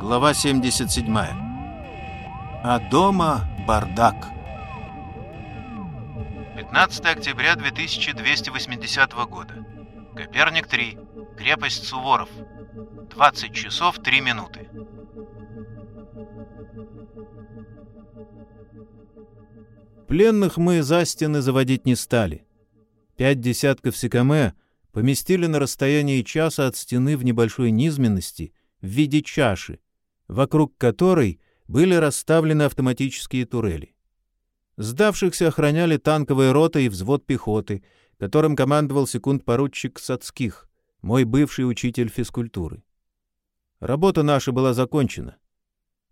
Глава 77. А дома бардак. 15 октября 2280 года. Коперник 3. Крепость Суворов. 20 часов 3 минуты. Пленных мы за стены заводить не стали. Пять десятков секаме поместили на расстоянии часа от стены в небольшой низменности в виде чаши, вокруг которой были расставлены автоматические турели. Сдавшихся охраняли танковая рота и взвод пехоты, которым командовал секунд-поручик Сацких, мой бывший учитель физкультуры. Работа наша была закончена.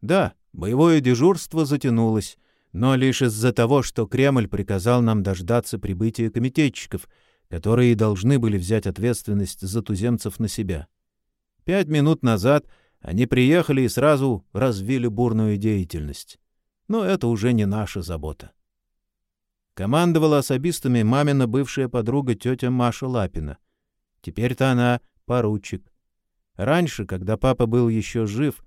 Да, боевое дежурство затянулось, но лишь из-за того, что Кремль приказал нам дождаться прибытия комитетчиков, которые должны были взять ответственность за туземцев на себя. Пять минут назад они приехали и сразу развили бурную деятельность. Но это уже не наша забота. Командовала особистами мамина бывшая подруга тетя Маша Лапина. Теперь-то она поручик. Раньше, когда папа был еще жив,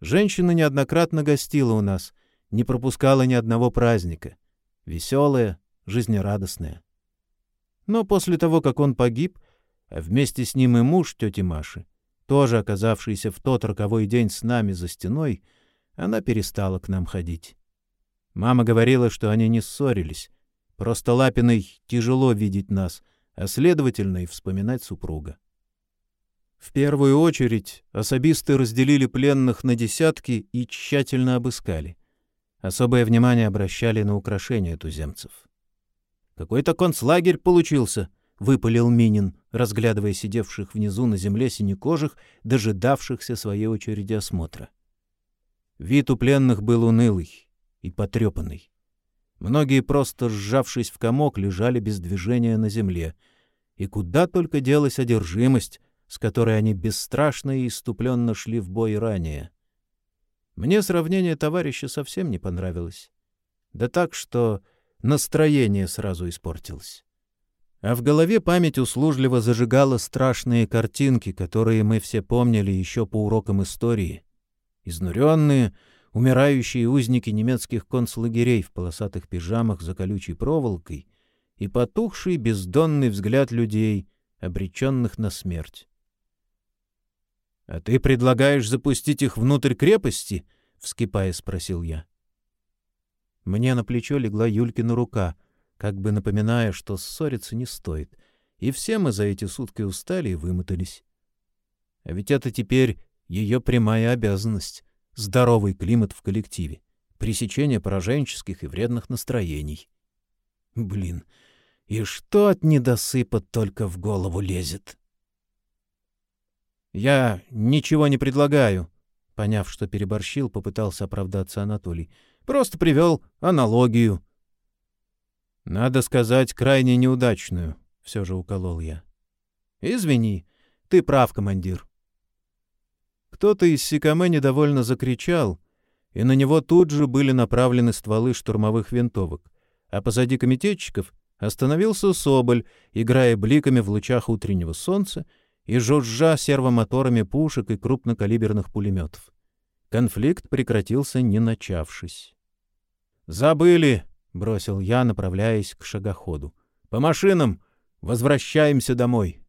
женщина неоднократно гостила у нас — не пропускала ни одного праздника. Веселая, жизнерадостная. Но после того, как он погиб, а вместе с ним и муж тети Маши, тоже оказавшийся в тот роковой день с нами за стеной, она перестала к нам ходить. Мама говорила, что они не ссорились. Просто Лапиной тяжело видеть нас, а следовательно и вспоминать супруга. В первую очередь особисты разделили пленных на десятки и тщательно обыскали. Особое внимание обращали на украшения туземцев. «Какой-то концлагерь получился», — выпалил Минин, разглядывая сидевших внизу на земле синекожих, дожидавшихся своей очереди осмотра. Вид у пленных был унылый и потрепанный. Многие, просто сжавшись в комок, лежали без движения на земле. И куда только делась одержимость, с которой они бесстрашно и иступленно шли в бой ранее. Мне сравнение товарища совсем не понравилось. Да так, что настроение сразу испортилось. А в голове память услужливо зажигала страшные картинки, которые мы все помнили еще по урокам истории. Изнуренные, умирающие узники немецких концлагерей в полосатых пижамах за колючей проволокой и потухший бездонный взгляд людей, обреченных на смерть. «А ты предлагаешь запустить их внутрь крепости?» — вскипая спросил я. Мне на плечо легла Юлькина рука, как бы напоминая, что ссориться не стоит, и все мы за эти сутки устали и вымотались. А ведь это теперь ее прямая обязанность — здоровый климат в коллективе, пресечение пораженческих и вредных настроений. Блин, и что от недосыпа только в голову лезет? «Я ничего не предлагаю», — поняв, что переборщил, попытался оправдаться Анатолий. «Просто привел аналогию». «Надо сказать, крайне неудачную», — все же уколол я. «Извини, ты прав, командир». Кто-то из Сикаме недовольно закричал, и на него тут же были направлены стволы штурмовых винтовок, а позади комитетчиков остановился Соболь, играя бликами в лучах утреннего солнца и жужжа сервомоторами пушек и крупнокалиберных пулеметов. Конфликт прекратился, не начавшись. «Забыли!» — бросил я, направляясь к шагоходу. «По машинам! Возвращаемся домой!»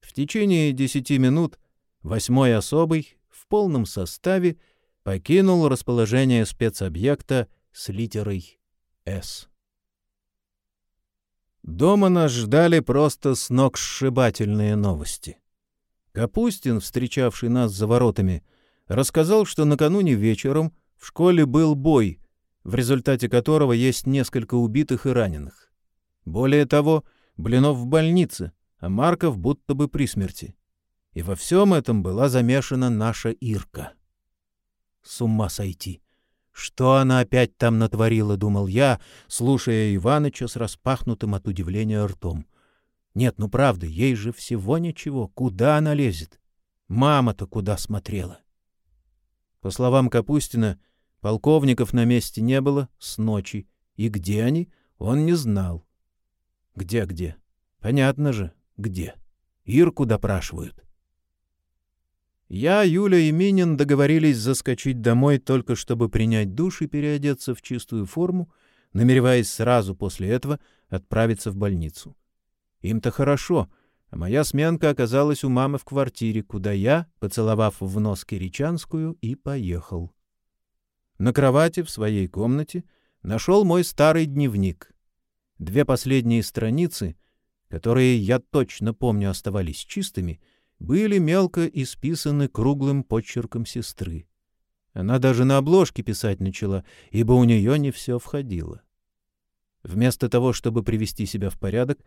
В течение десяти минут восьмой особый в полном составе покинул расположение спецобъекта с литерой «С». Дома нас ждали просто сногсшибательные новости. Капустин, встречавший нас за воротами, рассказал, что накануне вечером в школе был бой, в результате которого есть несколько убитых и раненых. Более того, Блинов в больнице, а Марков будто бы при смерти. И во всем этом была замешана наша Ирка. С ума сойти! Что она опять там натворила, думал я, слушая Иваныча с распахнутым от удивления ртом. Нет, ну правда, ей же всего ничего. Куда она лезет? Мама-то куда смотрела? По словам Капустина, полковников на месте не было с ночи, и где они, он не знал. Где-где? Понятно же, где. Ирку допрашивают. Я, Юля и Минин договорились заскочить домой только чтобы принять душ и переодеться в чистую форму, намереваясь сразу после этого отправиться в больницу. Им-то хорошо, а моя сменка оказалась у мамы в квартире, куда я, поцеловав в нос Киричанскую, и поехал. На кровати в своей комнате нашел мой старый дневник. Две последние страницы, которые, я точно помню, оставались чистыми — были мелко исписаны круглым почерком сестры. Она даже на обложке писать начала, ибо у нее не все входило. Вместо того, чтобы привести себя в порядок,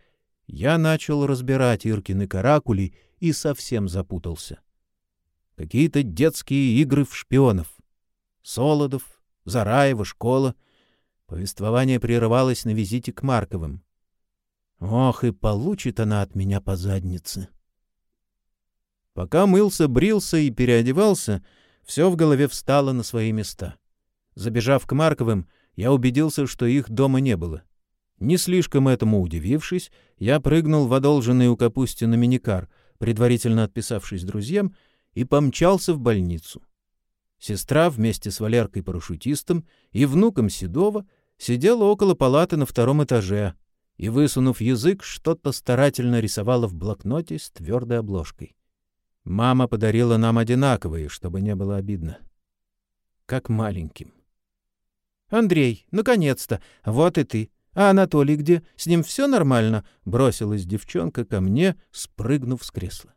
я начал разбирать Иркины каракули и совсем запутался. Какие-то детские игры в шпионов. Солодов, Зараева, школа. Повествование прерывалось на визите к Марковым. Ох, и получит она от меня по заднице. Пока мылся, брился и переодевался, все в голове встало на свои места. Забежав к Марковым, я убедился, что их дома не было. Не слишком этому удивившись, я прыгнул в одолженный у Капустина миникар, предварительно отписавшись друзьям, и помчался в больницу. Сестра вместе с Валеркой-парашютистом и внуком Седова сидела около палаты на втором этаже и, высунув язык, что-то старательно рисовала в блокноте с твердой обложкой. Мама подарила нам одинаковые, чтобы не было обидно. Как маленьким. «Андрей, наконец-то! Вот и ты! А Анатолий где? С ним все нормально?» — бросилась девчонка ко мне, спрыгнув с кресла.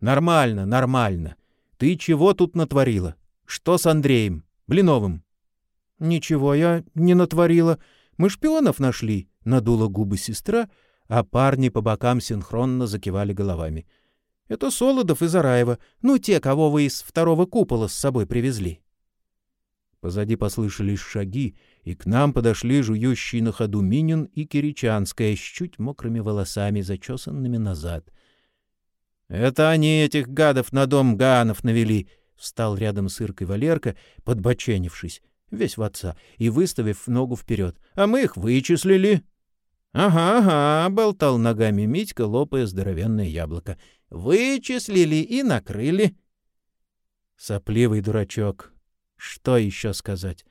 «Нормально, нормально. Ты чего тут натворила? Что с Андреем? Блиновым?» «Ничего я не натворила. Мы шпионов нашли», — надула губы сестра, а парни по бокам синхронно закивали головами. — это Солодов и Зараева, ну, те, кого вы из второго купола с собой привезли. Позади послышались шаги, и к нам подошли жующий на ходу Минин и Киричанская с чуть мокрыми волосами, зачесанными назад. — Это они этих гадов на дом Ганов навели! — встал рядом с Иркой Валерка, подбоченившись, весь в отца, и выставив ногу вперед. — А мы их вычислили! — Ага, ага, — болтал ногами Митька, лопая здоровенное яблоко. Вычислили и накрыли. Сопливый дурачок. Что еще сказать?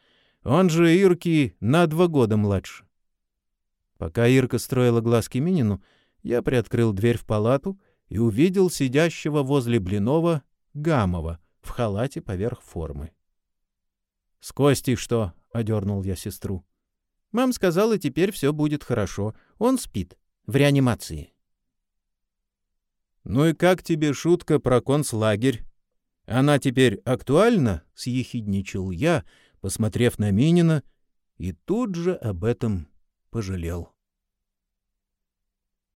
Он же Ирки на два года младше. Пока Ирка строила глазки Минину, я приоткрыл дверь в палату и увидел сидящего возле Блинова Гамова в халате поверх формы. — С Костей что? — одернул я сестру. — Мам сказала, теперь все будет хорошо. Он спит. В реанимации. «Ну и как тебе шутка про концлагерь? Она теперь актуальна?» — съехидничал я, посмотрев на Минина, и тут же об этом пожалел.